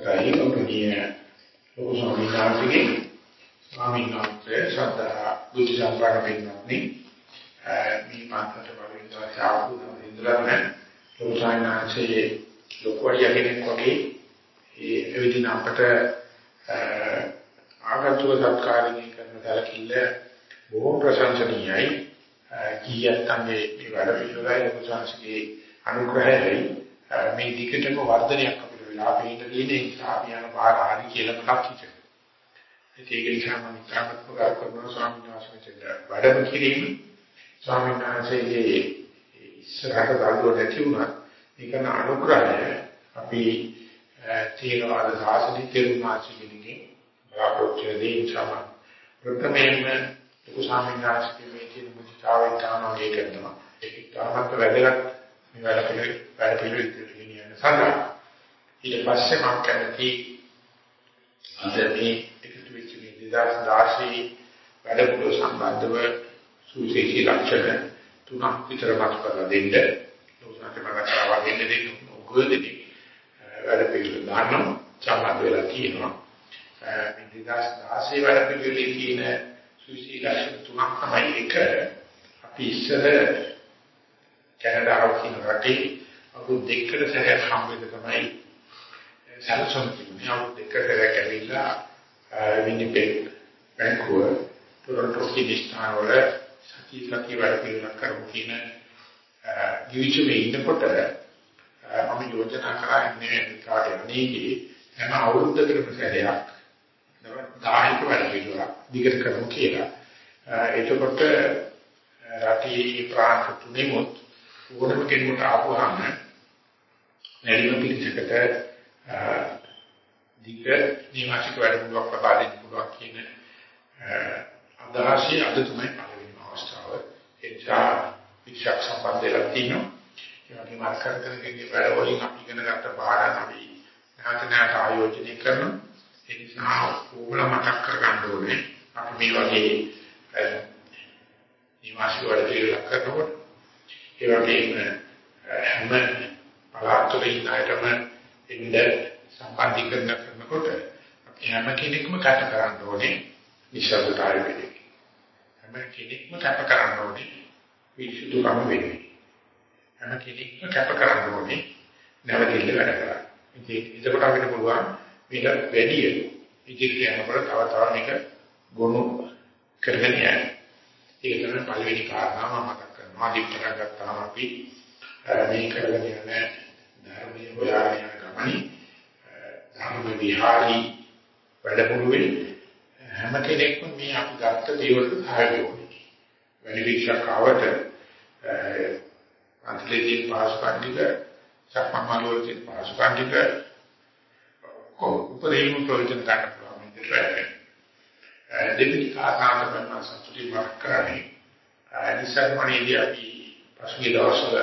අවසරයි ගෞරවනීය ලොකු ස්වාමීන් වහන්සේගේ ස්වාමීන් වහන්සේ ශ්‍රද්ධා බුද්ධ සම්ප්‍රදාය පින්වත්නි මේ මාතෘකාවට වලින් සාපු ඉන්ද්‍රයන් ලොකු ස්වාමීන් වහන්සේ ලොකු අයියා කෙනෙක් වගේ ඒ එවිදින අපට ආගතුක සත්කාරණය කරන දලකිල්ල බොහෝ ප්‍රශංසනීයයි. කීයත්ගේ මේ වැඩ පිළිවෙලයි ලොකු ස්වාමීන්ගේ අනුග්‍රහයයි. මේ දිගටම වර්ධනයක් අපිට වෙලා පේන්න තියෙන නිසා අපි යන පාර හරි කියලා මතක් හිතෙනවා. ඒක නිසා මම ඉතාමත් ප්‍රකාශ කරනවා ස්වාමීන් වහන්සේට වැඩම කිරීම ස්වාමීන් වහන්සේගේ ඉස්සරහට දාගුව නැති වුණා. ඒක න අනුග්‍රහය අපි තේරවාද සාසනික තේරුමාසිකෙනකින් බලාපොරොත්තු වෙදී සම ප්‍රථමයෙන්ම ලොකු ස්වාමීන් වහන්සේ මේ කියන මුදිතාවෙන් තමයි ඒක කරනවා. ඒක තාමත් වැදගත් මේ වැඩ පිළිවෙල වැඩ පිළිවෙල ගෙනියන්න සඳහා ඊට පස්සේ මම කැමති අද මේ එකතු වෙච්ච මේ 2016 වැඩමුළු සම්බන්ධව සුවිශේෂී ලක්ෂණ තුනක් විතර මත කරලා දෙන්න. ලෝකනාට මතකවා දෙන්න දෙන්න උගදෙනි වැඩ පිළිවෙල දාන්න සම්බන්ධ වෙලා තියෙනවා. මේ 2016 වැඩ පිළිවෙලේ තියෙන සුවිශේෂී ලක්ෂණ තුනක් තමයි එක. අපි ඉස්සර කැනඩාව කියන රටේ අවුරුදු දෙකකට සැරයක් හම්බෙන්න තමයි සැලසුම් තිබුණේ. අවුරුදු දෙකකට සැරයක් ඇවිල්ලා විනිපෙග්, වැන්කූවර්, ටොරන්ටෝ කිනිස්ටාන් වල සති සති වැඩ පිළිවෙලක් කරමු කියන ජීවිතේ ඉන්නකොට මම යෝජනා කරන්නේ කාට යන්නේකි හැම අවුරුද්දකටම සැරයක් දායක වැඩ පිළිවෙලක් දිගට කරමු කියලා. එතකොට රටේ ප්‍රාන්ත තුනෙමුත් ඕනම කෙනෙකුට ආපුවාම නැරිම පිළිසකට දිග නිවාසික වැඩමුළුවක් ලබා දෙන්න පුළුවන් කියන අදහසයි අද තමයි පළවෙනි අවස්ථාව. ඒ නිසා විශේෂ සම්බන්ධයක් තියෙනවා. ඒ වගේම අකර කරගෙන වැඩ වලින් අපි ඉගෙන ගන්න පාඩම් අපි නැවත නැවත ආයෝජනය කරනවා. ඒ නිසා ඕගොල්ලෝ මතක් කරගන්න ඕනේ අපි මේ වගේ නිවාසික වැඩ පිළිවෙලක් කරනකොට ඒ වගේම හැම පළාතකින් ආයතම ඉන්න සම්බන්ධීකරණ කරනකොට අපි හැම කෙනෙක්ම කතා කරන්න ඕනේ නිශ්ශබ්දතාවය වෙන්නේ. හැම කෙනෙක්ම කතා කරන්න ඕනේ විසුදුකම වෙන්නේ. හැම කෙනෙක්ම කතා කරන්න ඕනේ නැවතිල්ල වැඩ කරන්න. ඉතින් එතකොට අපිට පුළුවන් මේක වැඩි ඉදිරියට යනකොට තව තව මේක ගොනු කරගෙන යන්න. ඒක තමයි පළවෙනි කාරණාව මම ආදී පටන් ගත්තාම අපි මේ කරගෙන යන ධර්මයේ හොයාගෙන යන ගමනේ ධර්ම විහාරී වැඩමුළුවේ හැම කෙනෙක්ම මේ අපි ගත්ත දේවල් සහයෝගය වැඩි විශේෂ කාවට අන්තිලේදී පාස්කණ්ඩික සක්මන්වලදී පාස්කණ්ඩික උපරිම ප්‍රයෝජන ගන්න පුළුවන් විදිහට දෙවිනි කාරණා තමයි සතුටි මාර්ග කරන්නේ. නිසර්මණේදී අපි පසුගිය දවස්වල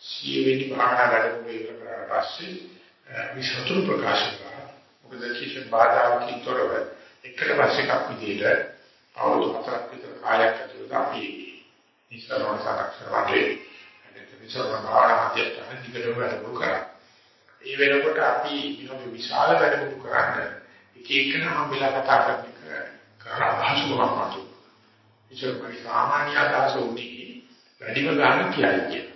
සියවෙනි භාවනා වැඩමුළු ඉවර කරලා පස්සේ විසතුරු ප්‍රකාශ කළා. මොකද කිසිම බාධාකින් තොරව එකට පස්සේ එකක් විදිහට අවුරුදු හතරක් විතර කාලයක් ඇතුළත අපි නිසර්මණ සාකච්ඡා වගේ නිසර්මණ භාවනා මධ්‍යස්ථාන දිගටම වැඩමුළු කරා. ඒ වෙනකොට අපි මේ විශාල වැඩමුළු කරන්න එක එකන හම්බෙලා කතා කරන කරා භාෂාවක් මතුව ඉතින් සාමාන්‍ය අදහස උනේ වැඩිම ගන්න කියයි කියන.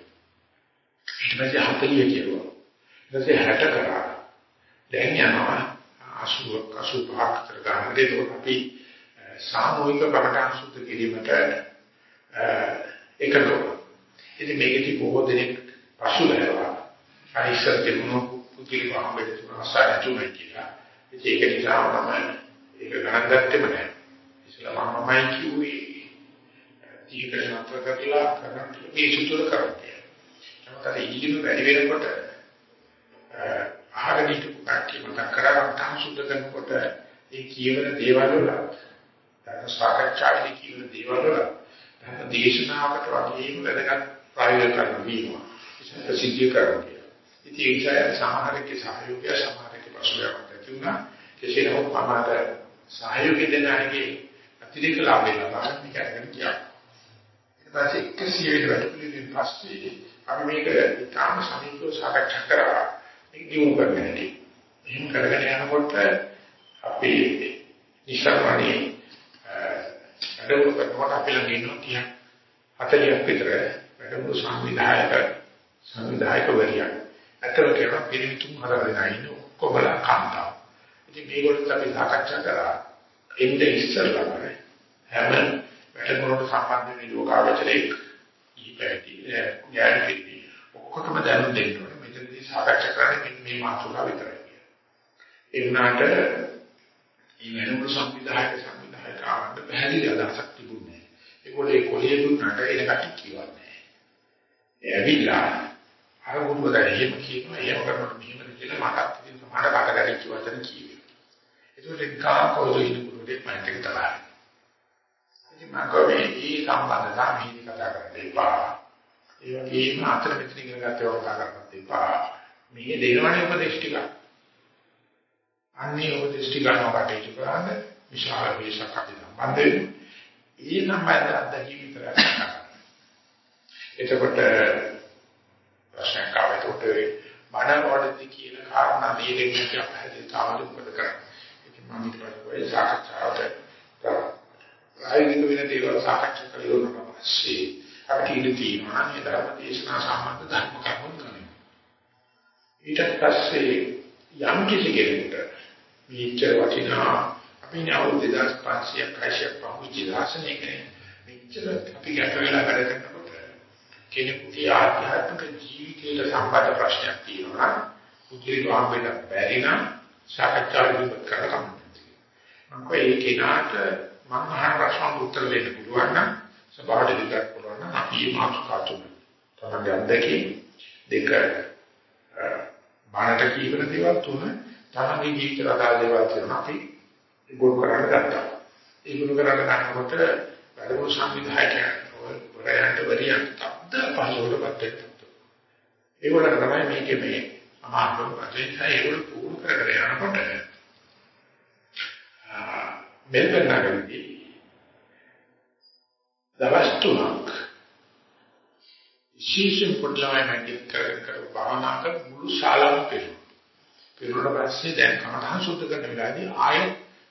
ඊට පස්සේ 40 කියනවා. ඊට පස්සේ 60 කරා. දැන් යනවා 80 85 කර ගන්න. ඒක අපි සාමූහික කමඨාන් සුද්ධ කිරීමට එකතුව. ඉතින් මේකදී බොහෝ දෙනෙක් පසු ලැබුවා. අනිසත් තිබුණු පුදුලි වහඹෙට තුන අසාර තුනයි කියලා. ඒක නිසා මම ඒක ගණන් ගත්තෙම නැහැ. ඉස්ලාම මමයි කිව්වේ ඊකට නතර කරලා කරන්න මේ සුතුල කරන්නේ. නමුත් අර ඉලිම වැඩි වෙනකොට ආහාර නිතු කට්ටිය මතක් කරගන්න තම සුද්ධ කරනකොට ඒ කියවන දේවල් වල ධර්ම සාකච්ඡාවේදී කියවන දේවල් වල ධර්ම දේශනාවකට වගේම වැදගත් ප්‍රයෝජන කරන වීම ප්‍රසිද්ධිය කරන්නේ. ඉතින් ඒ නිසා සමහරකේ සහයෝගය සමහරකේ පසුබෑමක් ඇති වුණා. කෙසේ නමුත් මම අර සහයෝගය දෙන අයගේ අතිරේක ලාභය ලබා ගන්න කරගෙන ගියා. ඊපස්සේ 100 වෙනි වැඩපිළිවෙලින් පස්සේ අපි මේක ඉතාම සමීපව සාකච්ඡා කරා. ඒක දියුණු කරගන්නේ. එහෙම කරගෙන යනකොට අපි ඉස්සරහනේ වැඩමුළු කරනකොට අපි ළඟ ඉන්නවා 30 40ක් විතර වැඩමුළු සංවිධායක සංවිධායකවරියක්. අතන කියන පිළිතුරු හරගෙන ඉන්න ඔක්කොමලා කාන්තාව. ඉතින් මේගොල්ලෝ අපි සාකච්ඡා කරා එnde ඉස්සරලම හැම වැඩමුළුවට සම්බන්ධ වෙන යෝගාවචරයේ ඊපැටි ඥානපිටි ඔක්කොටම දැනුම් දෙන්න ඕනේ. මෙතනදී සාකච්ඡා කරන්නේ මේ මාතෘකාව විතරයි. ඒ වුණාට මේ වෙනකොට සංවිධායක සංවිධායකවන්ට පැහැදිලි අදහසක් තිබුණේ නැහැ. ඒගොල්ලෝ ඒ කොළිය දුන්නාට එන කටි කියවන්නේ. ඒ ඇවිල්ලා අර මොකද එහෙම කියනවා එහෙම කරනකොට මෙහෙමද කියලා මටත් ඉතින් සමහර කාටකට කිව්වතන කිව්වේ. ඒකට කා කොහොමද ඉන්නේ මට ඒක තමයි. ඉතින් මම කෝමේ මේ සම්බන්ධතා මෙහි කතා කරන්න එපා. ඒ වගේම අතර මෙතන ඉගෙන ගන්නව කතා කරන්නත් එපා. මේ දෙනවනේ උපදේශ ටික. අන්නේ උපදේශ ටික ගන්නවා කටයුතු කරන්නේ විශාල වේශක් අපි සම්බන්ධ වෙනවා. ඒ සම්බන්ධ අත්දැකීම් විතරක් එතකොට ප්‍රශ්නයක් ආවොත් බණ වලදී කියන කාරණා මේ දෙකක් කියලා පැහැදිලි තාමත් මොකද කරන්නේ. ඉතින් මම ඊට පස්සේ සාකච්ඡාවට ප්‍රායෝගික වෙන දේවල් සාකච්ඡා කරලා පස්සේ අපිට ඉන්න තියෙනවා මේ ධර්ම දේශනා සම්බන්ධ ධර්ම කරුණු කරන්නේ. ඊට පස්සේ යම් කිසි කෙනෙකුට මේච්චර වටිනා අපි නවුරුදු 2500ක් 600ක් පහුච්චි දාසනයක මෙච්චර අපි ගැට වෙලා වැඩ කරනකොට කෙනෙකුගේ ආධ්‍යාත්මික ජීවිතයට සම්බන්ධ ප්‍රශ්නයක් තියෙනවා නම් උදේට ආවෙන්න බැරි නම් සාකච්ඡා විදිහට කරගන්න. මම කොයි කෙනාට මම අහන ප්‍රශ්න උත්තර දෙන්න පුළුවන් නම් සභාවට දෙකක් පුළුවන් නම් අපි මේ මාතෘකාව තුන තමයි අත්දැකීම් දෙක බාහට කීවර දේවල් තුන තමයි ජීවිත රටා දේවල් තියෙනවා අපි ඒක කරන්න ගත්තා. ඒක කරන්න ගන්නකොට වැඩමුළු සංවිධායකයන් වරයන්ට වරියන් තද්ද පහළවටපත් වෙනවා. ඒගොල්ලන් තමයි මේකේ මේ අමාරුම වශයෙන් ඒගොල්ලෝ පුහුණු කරගෙන යනකොට මෙල්බන් නගරදී දවස් තුනක් විශේෂයෙන් පොඩ්ඩලමයි මැදින් කරගෙන කර භාවනා කර මුළු ශාලාවම පෙරුණා. පෙරුණාට පස්සේ දැන් කමඨහං සුද්ධ කරන වෙලාවේදී ආයෙ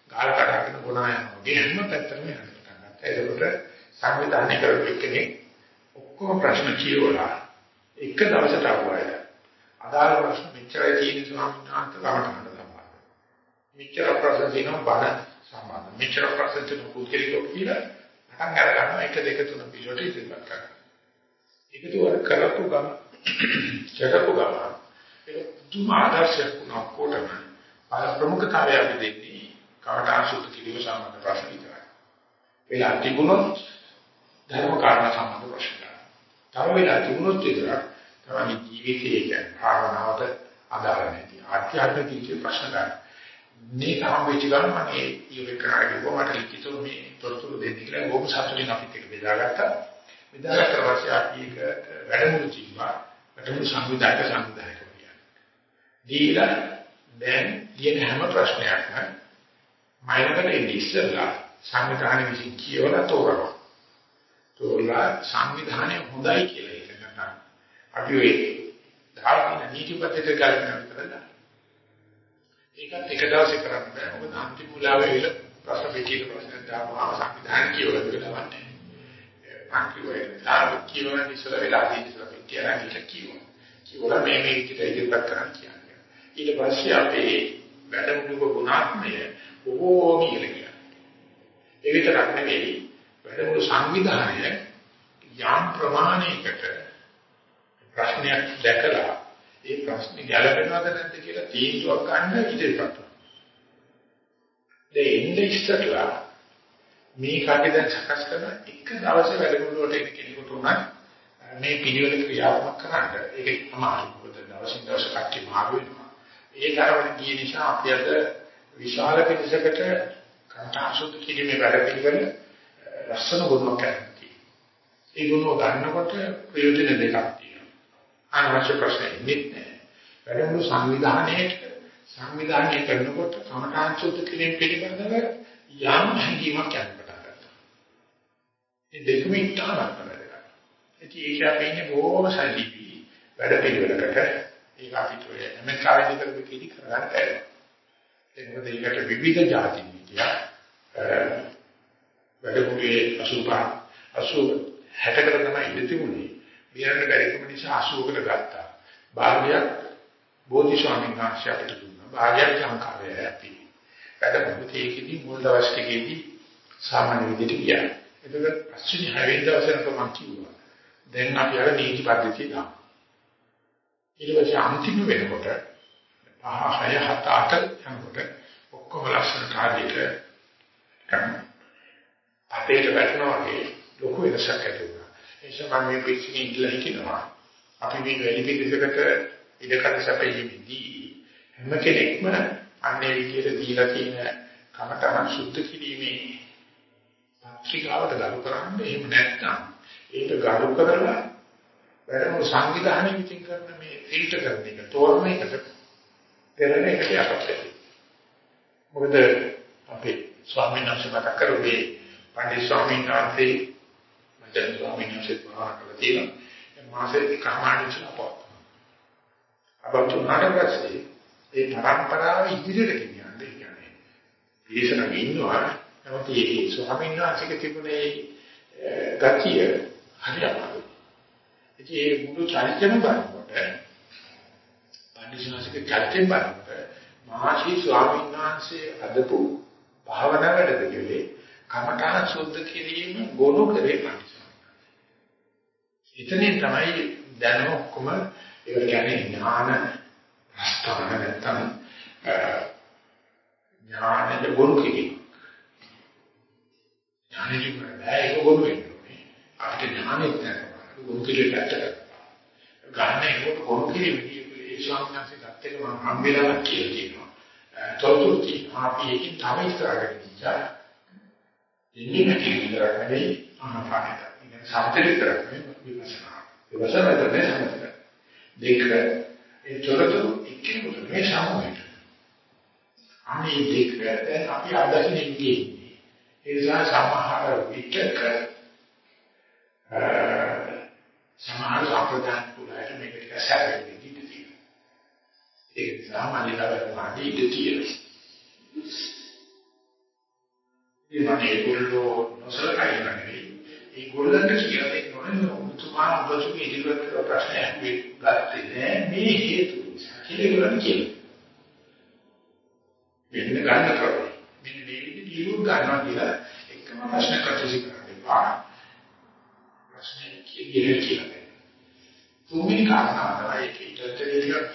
ගාල් කඩාගෙන ගොනා යනවා. ගේ හැම පැත්තටම යන්න පටන් ගත්තා. ඒකට සංවිධානය කරපු කෙනෙක් ඔක්කොම ප්‍රශ්න කියවලා එක දවසට අහුවයිද. අදාළ ප්‍රශ්න මෙච්චරයි තියෙන ස්වාමීන් වහන්සේ ළමට සම්බන්ධ. මෙච්චර ප්‍රශ්න තියෙනවා බණ සම්බන්ධ. මෙච්චර ප්‍රශ්න තියෙනවා කුකේලිකෝ කියලා පටන් අර ගන්නවා එක දෙක තුන පිළිවෙලට ඉදිරිපත් කරනවා. ඒකතු අර කරපු ගම චරපු ගම ඒක තුම ආදර්ශයක් වුණා කොටම බල ප්‍රමුඛතාවය අපි දෙන්නේ කවදා සුත් කිරීම සම්බන්ධ ප්‍රශ්න විතරයි. වෙලා තිබුණොත් ධර්ම කාරණා සම්බන්ධ ප්‍රශ්න. තව වෙලා තිබුණොත් විතරක් තමයි ජීවිතයේ භාවනාවට අදාළ නැති. ආධ්‍යාත්මික ජීවිතේ ප්‍රශ්න ගන්න. මේ කම වෙච්ච ගමන් මම ඒ ඉවෙ කරාගෙන මට ලිඛිතව මේ තොරතුරු දෙන්න කියලා බොහොම සතුටින් අපිත් එක්ක බෙදාගත්තා. බෙදාගත්තා පස්සේ අපි ඒක වැඩමුළු තිබ්බා. වැඩමුළු සංවිධායක සංවිධායක කියන්නේ. දීලා දැන් ලියන හැම ප්‍රශ්නයක්ම මයිලකට එන්නේ ඉස්සෙල්ලා සංවිධානය විසින් කියවලා තෝරනවා. තෝරලා සංවිධානය හොඳයි කියලා හිතනවා. අපි ඔය ධාර්මික නීති පද්ධතිය ගන්න කරලා ඒකත් එක දවසේ කරන්න බෑ. මොකද අන්තිම මුලාවේ විල ප්‍රශ්න පිටියක ප්‍රශ්න දාපුවාම සංවිධානය කියවලා වෙලවන්නේ. අන්තිමේ තාම කියවන ඉස්සර වෙලා තියෙන ඉස්සර පිටියලා කියලා කියවන. කියවලා මේ මේ විදිහට ඉදිරියට කරන්න කියන්නේ. ඊට පස්සේ අපේ වැඩමුළුක ගුණාත්මය බොහෝ කියලා කියනවා. ඒ විතරක් නෙවෙයි වැඩමුළු සංවිධානය යම් ප්‍රමාණයකට ප්‍රශ්නයක් දැකලා ඒ ප්‍රශ්නේ ගැළපෙනවද නැද්ද කියලා තීන්දුවක් ගන්න ඉදිරියට වෙනවා. දැන් ඉන්නේ ඉස්සරලා මේ කඩේ දැන් සකස් කරන එක දවසේ වැඩමුළුවට එන කෙනෙකුට උනත් මේ පිළිවෙල ක්‍රියාත්මක කරන්න ඒක තමයි මොකද දවසින් දවස කට්ටි මාරු වෙනවා. ඒ තරම ගිය නිසා අපි අද විශාල පිරිසකට කන්ටාසුත් කිරීමේ වැඩ පිළිවෙල ලස්සන ගුණයක් කරනවා. ඒ ගුණ ගන්නකොට ප්‍රයෝජන දෙකක් තියෙනවා. අනවශ්‍ය ප්‍රශ්න ඉන්නේ නැහැ. වැඩමුළු සංවිධානයේ සංවිධානය කරනකොට කමඨාන් සුද්ධ කිරීම පිළිබඳව යම් හැඟීමක් යන්න පටන් ගන්නවා. මේ දෙකම ඉතාමත් වැදගත්. ඒක අපි ඉන්නේ බොහොම සජීවී වැඩ පිළිවෙලකට ඒක අපිට ඔය ඇමරිකාවේ කරපු කීටි කරගන්න බැහැ. ඒකද ඒකට විවිධ જાති විදියා වැඩමුළුවේ 85 80 60කට තමයි ඉඳ තිබුණේ. බියරන්න බැරිකම නිසා 80කට ගත්තා. භාගයක් බෝධි ස්වාමීන් වහන්සේ අපිට දුන්නා. භාගයක් ලංකාවේ ඇති. වැඩමුළු තේකෙදි මුල් දවස් ටිකේදී සාමාන්‍ය විදිහට ගියා. එතකොට පස්වෙනි හැවෙන් දවසේ මම කිව්වා. දැන් අපි අර නීති පද්ධතිය දාමු. ඊට පස්සේ අන්තිම වෙනකොට පහ හය හත අට යනකොට ඔක්කොම ලස්සන කාර්යයක ගන්න. අපේට වැටෙනවා වගේ ලොකු වෙනසක් ඇති වුණා. ඒ නිසා මම මේ පිටින් ඉඳලා හිටිනවා. අපි මේ වැඩි පිළිසකට ඉඩකඩ සැපෙීමේදී හැම කෙනෙක්ම අන්නේ විදියට දීලා තියෙන කමතන සුද්ධ කිරීමේ පත්‍රිකාවට ගරු කරන්නේ එහෙම නැත්නම් ඒක ගරු කරලා වැඩම සංවිධානය විසින් කරන මේ ෆිල්ටර් කරන එක තෝරන එකට පෙරණ එකට යටත් මොකද අපේ ස්වාමීන් වහන්සේ මතක් කරුවේ පණ්ඩිත ස්වාමීන් වහන්සේ මචන් ස්වාමීන් වහන්සේ මහා කළ තියෙනවා. මාසෙ කමාණිස් අපෝ අපතු නාටකසේ ඒ පරම්පරාව ඉදිරියට ගෙනියන්න කියන්නේ පිළිසනම් ඉන්නවා. නමුත් මේ ස්වාමීන් වහන්සේගේ තිබුණේ ගතිය හරියට ඉතින් ඒ මුළු චරිතෙම බලනකොට පඬිසනාසික චරිතෙම බලනකොට මහසි ස්වාමීන් වහන්සේ අදපු භාවනා වැඩපිළිවෙලේ කමඨාන සුද්ධ කිරීම ගොනු කරේ පඬිසනාසික. එතනින් තමයි දැනුම ඔක්කොම ඒක කියන්නේ ඥාන ප්‍රස්තාවන නැත්තම් ඥානෙ ගොනු කිරීම. ඥානෙ කියන්නේ ඒක ගොනු වෙන්නේ. අපිට ඥානෙත් නැහැ. ගොනු කිරීමට ගන්න ඒකට ගොනු කිරීමේදී ඒ ස්වාමීන් වහන්සේ ගත්ත එක මම හම්බෙලා කියලා කියනවා. තොරතුරු තියෙනවා. අපි ඒකෙන් තව ඉස්සරහට ගියා. ඉන්නේ නැති විතරක් නෙවෙයි ආනාපානයට. ඉතින් සම්පූර්ණ විතරක් නෙවෙයි විපස්සනා. විපස්සනා තමයි සම්පූර්ණ. දෙක ඒ තොරතුරු එක්කෙනෙකුට මේ සාමූහික. අනේ දෙක දැන් අපි අදහිනේ ඉන්නේ. ඒ නිසා සමහර විචක සමහර සම්ප්‍රදාන කුලයට මේක ටික සැරෙන්නේ ඉඳී. ඒක සාමාන්‍යයෙන් මාගේ ඉඳී. ඒ මනේ කුල්ලෝ නොසලකයි නෙවෙයි. ඒ ගොල්ලන්ට කියලා දෙන්නේ මුතුමා ඔබතුමී ඉදිරියට කරන ප්‍රශ්නයක් මේ ගත්තේ නෑ මේ හේතු නිසා කියලා ගොල්ලන් කියනවා. මෙන්න ගන්න කරා. මෙන්න මේ විදිහට ලියුම් ගන්නවා කියලා එකම ප්‍රශ්න කටයුතු කරනවා. ප්‍රශ්නේ කියන්නේ කියලා. තුන්වෙනි කාරණාව තමයි ඒක ඉතරට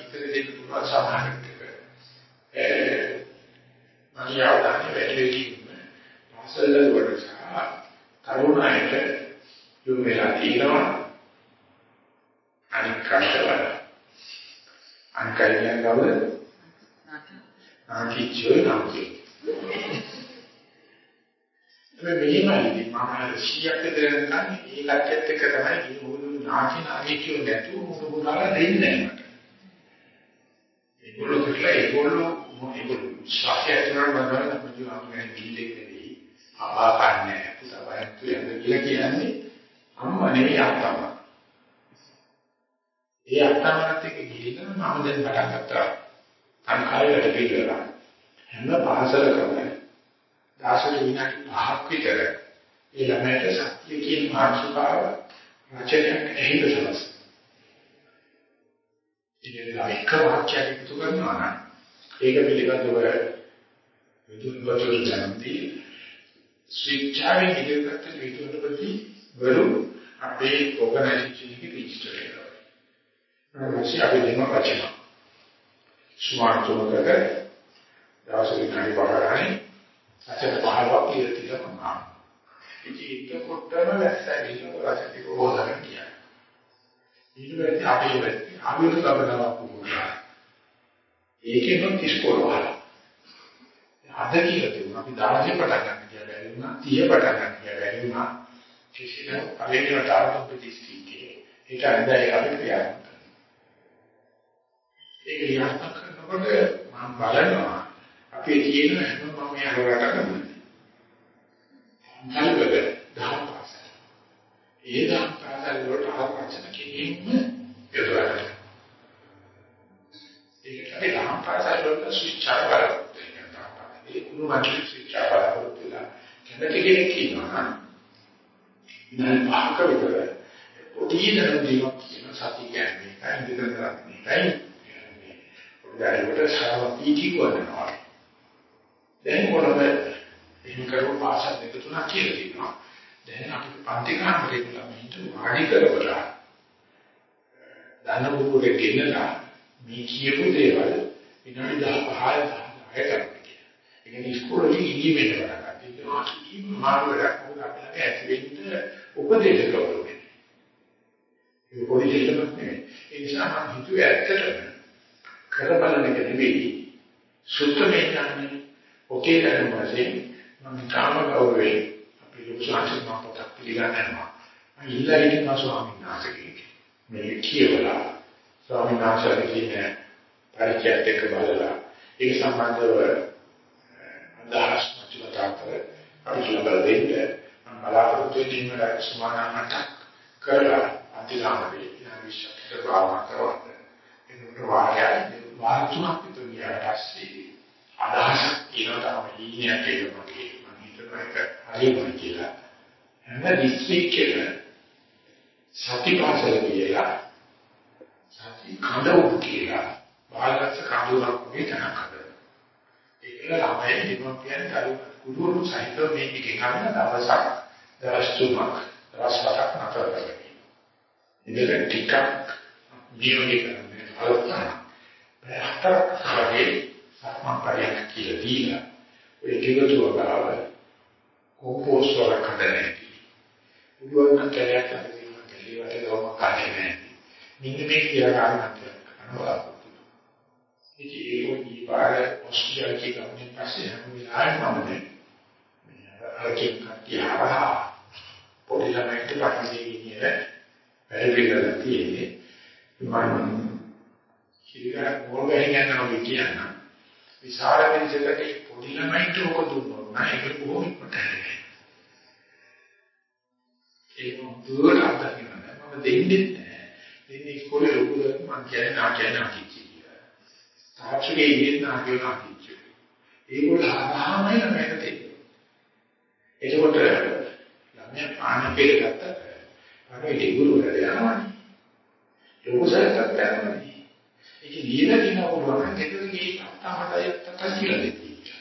ඉතර දෙන්න පුළුවන් සමානකක. ඒ මගේ අවධානය වැඩි වෙකින් පාසල් වල සහ තරුණයින්ට යොමු වෙලා තියෙනවා. අනික් කාටවල අන්කල්යන් ගවල නාකිච්චෝ නාකි මේ මෙහෙමයි. මම 100ක් විතර ගන්න ඒකත් එක්ක තමයි මේ නාකි නාකි කියෝ නැතුව මොකද බුදාලා දෙන්නේ නැහැ මට. ඒගොල්ලෝ කියලා ඒගොල්ලෝ ඒගොල්ලෝ ශාස්ත්‍රයන් වලට අපිට ආන්නේ බිල්ලේ නෙවෙයි. අපාකන්නේ පුතවයන් කියන්නේ කියලා කියන්නේ අම්මා නෙවෙයි අත්තම්මා. ඒ අත්තම්මාත් එක්ක ගිහින් මම දැන් පටන් ගත්තා. අන්කාරයට පිළිවෙලා හැම පාසලකම දාසල විනාඩි 5ක් විතර ඒ ළමයට සත්‍ය කියන මාතෘකාව වචනයක් ඇහිද සලස්. ඉතින් එක වාක්‍යයක් එකතු කරනවා නම් ඒක පිළිබඳව විදුන් වතුරු දැනුම්දී ස්විච්චාවේ ඉදිරියට විදුන් ප්‍රති වරු අපේ ඕගනයිසේෂන් එකේ රෙජිස්ටර් වෙනවා. ඊට අපි දෙන වචන. ස්මාර්ට් වලට දවස් විනාඩි පහරයි අතට පහවක් කියලා තියෙනවා. ඉතින් එතකොටම වැස්සවිල රසටි හොදන්න කියන්නේ. ඊට පස්සේ අපි වෙන්නේ අනුර ලබනවා පුරුදා. ඒකෙම කිස්කෝල වහලා. අද කියලා තිබුණා අපි 10 පටන් ගන්න කියලා බැරි වුණා 30 පටන් ගන්න කියලා බැරි වුණා. කිසිම පරිණියට ආරම්භ ප්‍රතිස්ථිතියේ ඒක අඳයි අපි ක්‍රියාත්මක කරනවා. ඒක ක්‍රියාත්මක කරනකොට මම බලනවා අපේ තියෙන හැම මම යනකට කරන්නේ කල්පද දහම් පාසල්. ඒ දහම් පාසල් වලට ආවචන කෙනෙක්ම යොදවන්න. ඒකට අපි දහම් පාසල් වලට ශික්ෂා කරලා තුරු මන්ත්‍රී ශික්ෂා බලාපොරොත්තු වෙලා කැමති කෙනෙක් ඉන්නවා. නම් පහක විතර. පොඩි දරුවෙක් කියන සති කියන්නේ. කයින් දෙකක් කරන්නේ. දැනුමට සාම පීටි වදනවා. දැන් මොනවද? එහෙම කරු පාසල් දෙක තුනක් කියලා තියෙනවා. දැන් අපි පන්ති කාමරේ ළමින්ට වාඩි කරවලා දන්න බුදුරේ ගෙන්නලා මේ කියපු දේවල් විනාඩි 10 15 10 කරන්නේ. ඒ කියන්නේ ඉස්කෝලේ ඉන්නේ වෙන වැඩක්. ඒක මාරු වැඩක් මොකද අපිට ඇති වෙන්න උපදේශ කරනවා. ඒක පොඩි දෙයක් නෙමෙයි. ඒ නිසා මම හිතුවේ ඇත්තටම කරබලන එක නෙවෙයි සුත්තමේ ඥානෙ ඔකේ කරන වශයෙන් මම කාම ගෞරවේ අපි ලෝකසාංශික මාපතක් පිළිගන්නවා මම ඉල්ලා හිටිනවා ස්වාමීන් වහන්සේගෙන් මේ කියවලා ස්වාමීන් වහන්සේගේ කියන පරිචයත් එක්ක බලලා ඒක සම්බන්ධව අදහස් මතකතා කර අපි ලබා දෙන්න මම බලාපොරොත්තු වෙන්නේ සමානකට කරලා අන්තිමට විශ්වාසයට භාවනා කරවන්න ඒක වාග්යයි වාර තුනක් විතර ගියාට පස්සේ අදහසක් කියනවා තමයි ඊනියක් කියනවා මම හිතනවා ඒක හරියම කියලා. හැම දිස්ත්‍රික්කෙම සතිපාසල කියලා සති කඳවු කියලා බාලගත කඳුරක් වගේ තනක් හදලා. ඒක ළමයි දෙමෝපියන් දරුවෝ කුඩුවරු සහිත මේ එකේ කරන දවසක් දවස් තුනක් දවස් පහක් නතර කරගන්න. ඉතින් ටිකක් නියෝගය කරන්නේ අලුත් හතරක් වගේ සක්මන් පරියක් කියලා දීලා ඔය ටිකතුව ගාව කොම්පෝස් වල කඩන්නේ. උඩුවන් කැලයක් අතරින් කැලියට ගොම කන්නේ. නින්න මේ කියලා ගන්නත් කරනවා. ඉතින් ඒක දීපාර ඔස්ට්‍රේලියාවේ ගමනේ පස්සේ හැම වෙලාවෙම මම මේ අරකින් කටියහරහා පොඩි ළමයින්ට පටන් ගන්නේ වැඩ පිළිවෙලක් තියෙන්නේ. මම ඉතින් මොල් ගහින් යනවා කියන විශාල පිළිසකට පොඩි ළමයින්ට ඔක දුන්නොත් නෑ ඒක බොහොම ඉක්මනට ඒක දුර අත්දකින්න මම දෙන්නේ නෑ. දෙන්නේ ඉස්කෝලේ ලොකුද මම කියන්නේ නා කියන්නේ අකිච්චි කියලා තාක්ෂණයේ ඉන්නේ නා කියන අකිච්චි ඒගොල්ලෝ ආහමයි ළමයට දෙන්නේ එතකොට ළමයා පාන පෙළ ගත්තා අර ඒ ගුරුවරයා යනවනේ ලොකු සරකට යනවනේ ඒක ලියලා දිනව පුළුවන් නම් ඒක ගිහින් තමයි තත්ත කියලා දෙන්නේ.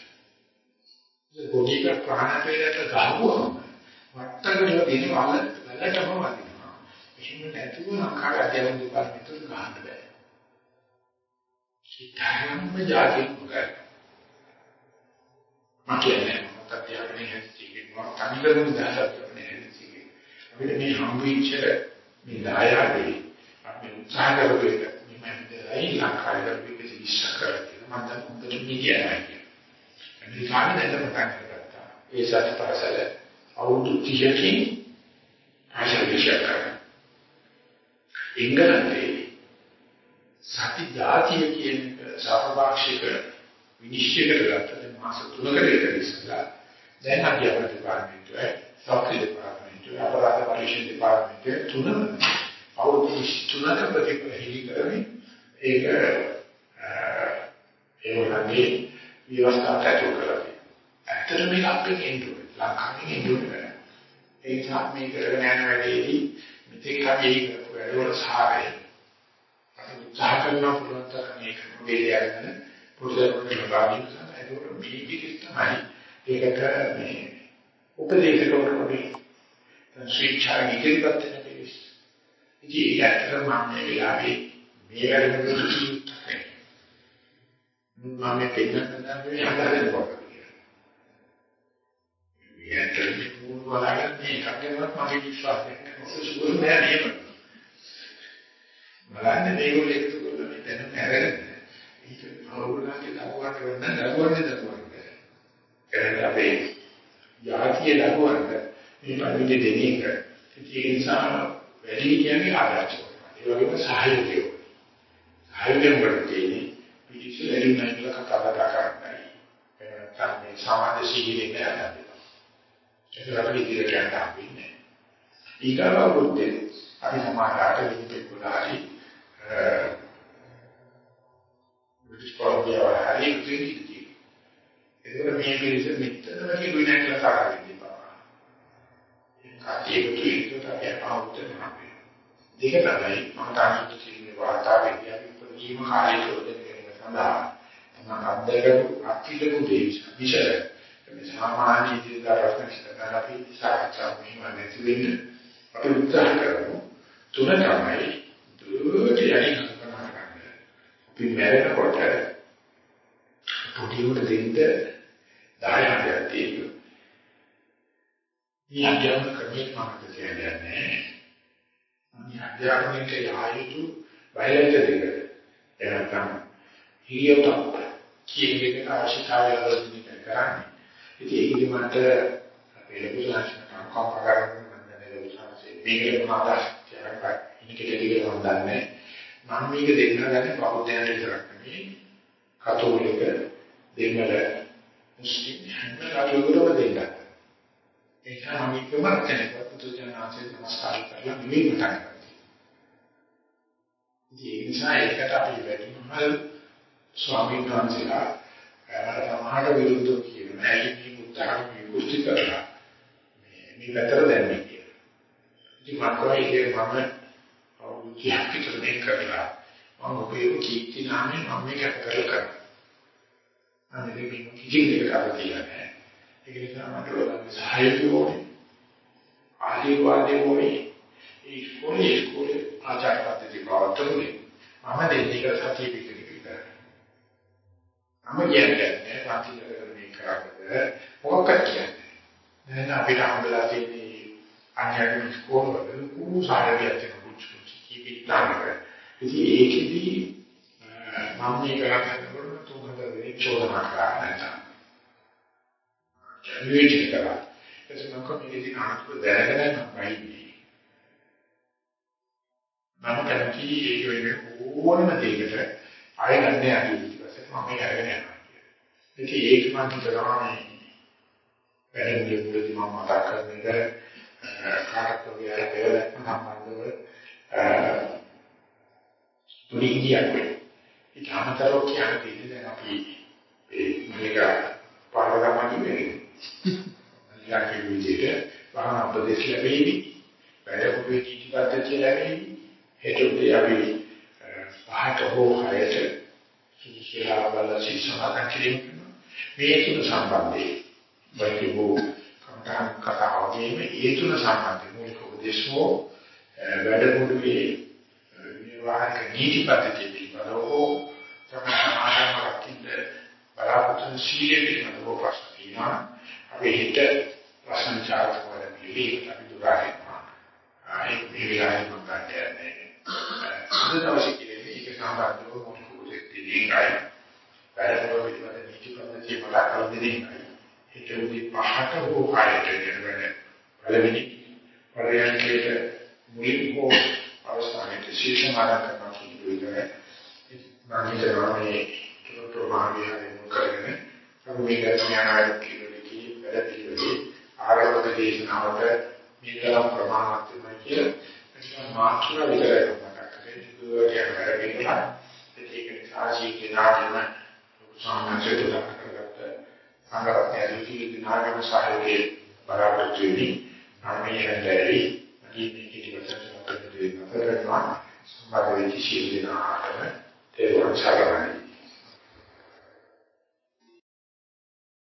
ඒ පොඩි එක ප්‍රාණ වේලට ගහුවම වට්ටකට දෙන වල වලටම වදිනවා. එහෙම නැතුව ලංකාවේ අධ්‍යාපන දෙපාර්තමේන්තුව ගහන්න බෑ. කිතාරම්ම જાති මොකද? මම කියන්නේ මට අධ්‍යාපනයේ හැදිච්චේ මම තනිකරම දාලා අපිට මේ හම්බෙච්ච මේ දායාවේ අපි උත්සාහ කරපු එක ඇයි ලංකාවේ විකස ඉස්ස කරලා මම දැන් උන්ට මීඩියා නැහැ. ඇමරිකාවේ දැන් පටන් ගත්තා. ඒ සත් පාසල අවුරුදු 30කින් ආශා විශ්ය කරා. එංගලන්තේ සති ජාතිය කියන සහභාගික විනිශ්චය කරගත්ත දැන් මාස 3කට විතර ඉස්සලා දැන් අධ්‍යාපන දෙපාර්තමේන්තුවේ සෞඛ්‍ය දෙපාර්තමේන්තුවේ අපරාධ පරීක්ෂණ දෙපාර්තමේන්තුවේ තුනම අවුරුදු 3ක ප්‍රතිපලහිලි කරමින් ඒක ඒ වගේ විවස්ථා පැතුම් කරලා ඇත්තට මේක අපේ ඉන්දුවේ ලංකාවේ ඉන්දුවේ ඒ නිසා මේ කරගෙන යන වැඩේදී මෙතෙක් අපි කරපු වැඩවල සාරය අපි උත්සාහ කරන පුළුවන් තරම් මේක දෙලේ අරගෙන පුරුදුකට ලබාදී ඒක මේ පිටිස් තමයි. ඒකට මේ උපදේශකවරු අපි. ශ්‍රීචාර ඉදිරිපත් කරන පිළිස් ඉතින් ඒකට මම මේ වෙලාවේ මේ වැඩ කරන සුසුත් මම මේ පෙන්නන්න මේ හතරෙන් කොට මේ ඇත්තටම මූල වලට මේ එකක්වත් මගේ විශ්වාසයක් නැහැ. සුසුත් නෑ නේද බලන්න මේගොල්ලෝ එකතු කරලා මේ දැනුම අරගෙන ඒක අවුරුද්දක් දරුවන්ට වෙන දරුවන්ට දරුවන්ට කරන්නේ අපේ යාතිය දරුවන්ට මේ පරිදි දෙන්නේ ඒ නිසා වැඩි කියන්නේ ආදර්ශ ඒ වගේම සහයෝගය ආයුධයෙන් වලට තියෙන්නේ පිටිසු එළිමයි කියලා කතා බහ කරන්නේ. එහෙනම් මේ සමාජ සීලේ නෑ. ඒක අපිට ඉදිරියට යන්න හම්බෙන්නේ. ඊගාව බුද්ධේ අපි සමාජාට විපෙකුලාරි බ්‍රිටිෂ් කොලම්බියා හරි උදේදී. ඒකවල මේ පිළිස මෙතනම කිව්වේ නැහැ කියලා තරහ වෙන්න බෑ. ඒක කීයකට අපි ආවුත් නැහැ. දෙක තමයි මම තාක්ෂණික කියන්නේ වාතාවරණය ජීව කාලය ප්‍රයෝජන ගැනීම සඳහා මම අත්දැකපු අත්විඳපු දේ විශේෂ මේ සාමාන්‍ය ජීවිත රසණ අපි සාකච්ඡා මෙහෙම නැති වෙන්න අපි උත්සාහ කරමු තුන තමයි දුරට යන්නේ කරනවා අපි මැරෙනකොට පොඩි උඩ දෙන්න දායකයක් තියෙනවා මේ අධ්‍යාපන ක්‍රමයේ මාර්ග කියන්නේ මේ අධ්‍යාපනයේ යායුතු බයලජ්‍ය දෙක එනකම් හිරියොත් කියන එක අවශ්‍යතාවය වලදී කරන්නේ. ඉතින් ඒකෙදි මට අපේ ලොකු සංස්කෘතික කම්පා කරන මම දැනෙන උසාවියේ මේකේ මාදා කියනවා. ඉනිකේ දෙකේ මම දන්නේ. මම මේක දෙන්න ගන්නේ බෞද්ධයන් විතරක් නෙමෙයි. කතෝලික දෙමළ මුස්ලිම් හැම කටයුතුකම දෙන්න. ඒක නම් මේකම කෙනෙක් පුදුජනාසේ නමස්කාර කරලා නිවි මතක් කරනවා. ඒ නිසා ඒකට අපි වැඩිමහල් ස්වාමීන් වහන්සේලා සමහර විරුද්ධව කියන නෑ මේ උත්තරම විකෘති කරලා මේ මේ පැතර දැන්නේ කියලා. ඉතින් මම කොහේ මම අවුරුද්දක් විතර මේක කරලා මම ඔබේ කීර්ති නාමයෙන් මම මේක කරලා කරා. අනේ මේ කිසිම දෙයක් කරලා නෑ. ඒක නිසා මට ඔයාලගේ සහායය ඕනේ. ආශිර්වාදය ඕනේ. ඒ ඉස්කෝලේ ඉස්කෝලේ ආචාර පද්ධති පවත්වන්නේ මම දෙන්නේ කියලා සතිය පිටින් විතර. මම කියන්නේ සතිය කරන්නේ කරන්නේ මොකක්ද කියන්නේ. දැන් අපිට හම්බලා තියෙන්නේ අන්‍යයන් ඉස්කෝලවල කුසාරයක් තියෙන කුචු කීපිටානක. ඉතින් ඒකෙදි මම මේ කරන්නේ තුන්හතර වෙනි චෝදනා කරා නැත්නම්. විවේචන කරා. එතකොට මම මේකදී අනුකූල දැනගෙන මම වයින්නේ. මම කැමති ඒක වෙන ඕනම දෙයකට ආය ගන්න යන්නේ ඊට පස්සේ මම මේක අරගෙන යනවා කියන්නේ. ඒක මම හිතනවා මේ වැඩමුළුවේ මුලදී මම මතක් කරන එක කාටද කියලා පෙරලක් සම්බන්ධව තුනි ඉන්දියක් වෙයි. ඒක අමතරව කියන්නේ දැන් අපි මේක පාරගමනි වෙන්නේ. ඊළඟ විදිහට වහන අපදේශ ලැබෙවි. වැඩමුළුවේ කීටි පද්ධතිය ලැබෙවි. ඒකදී අපි පහට හෝ හයට සුදුසුලා බලසි සමාදන් කිරීම මේ තුන සම්බන්ධයෙන් වෛද්‍යෝ කම්තාන් කතාවගේ මේ තුන සම්බන්ධයෙන් මූලික උපදේශෝ වැඩමුළුවේ නිර්වාහක නීති පද්ධතිය පිළිබඳව සමාජම රකින්න බලාපොරොත්තු සීලෙ පිළිබඳව ප්‍රශ්න තියෙනවා. අපි හිත ප්‍රශ්න චාරක වල පිළිවි අපි දුරාගෙන ආයේ මේ විලාසය මම ගන්න අද දවසේ කියන්නේ ඒක සම්බන්ධව මොකද දෙන්නේ වැඩවල පිළිබඳ නීති පද්ධතිය මතක් කරලා දෙන්නේ. ඒකෙදි පහට හෝ කායයට කියන පළවෙනි පරයන්කේට මුලින් හෝ අවස්ථාවේ ශීර්ෂ මාර්ග කරනවා කියන විදිහට මම හිතනවා මේ ප්‍රමාණිය කරගෙන අපි මේක ඥානවල කිව්වදී වැඩ පිළිවෙලේ ආරම්භක දේශනාවට මේකම ප්‍රමාණවත් වෙනවා කියලා. මාත්‍ර විතරයි කියන වැඩේලා ඒක නිසා ජීවිතාගෙන සාමාන්‍යයෙන් කරගත්ත සංගරත්නය දුකී දිනාගෙන සාහිත්‍යයේ බලාපොරොත්තු වෙමි අමීරදරි අදීපී කිටිවසක් කරගෙන නතරනවා සම්බන්ධ වෙච්ච සියලු දෙනාටම ඒ වගේ